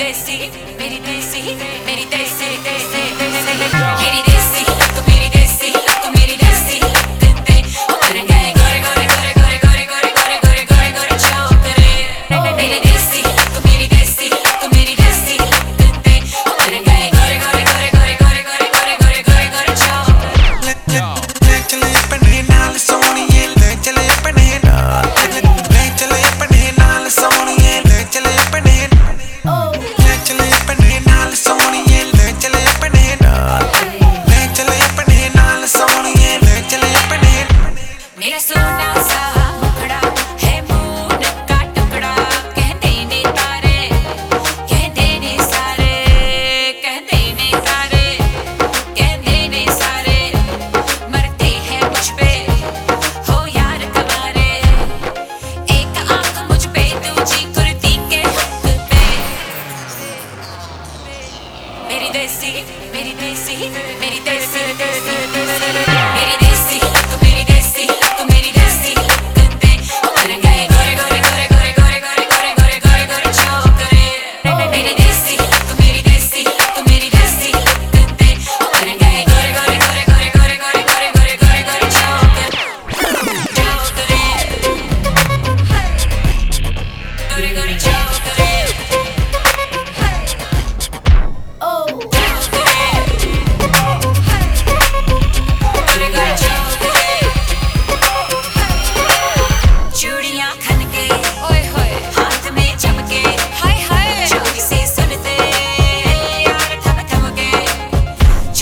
देसी मेरी देसी मेरी देसी देसी देसी मेरी देसी Many days, many days, many days.